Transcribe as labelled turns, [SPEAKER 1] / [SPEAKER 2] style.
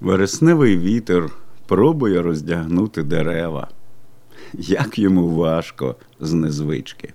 [SPEAKER 1] Вересневий вітер пробує роздягнути дерева. Як йому важко з незвички.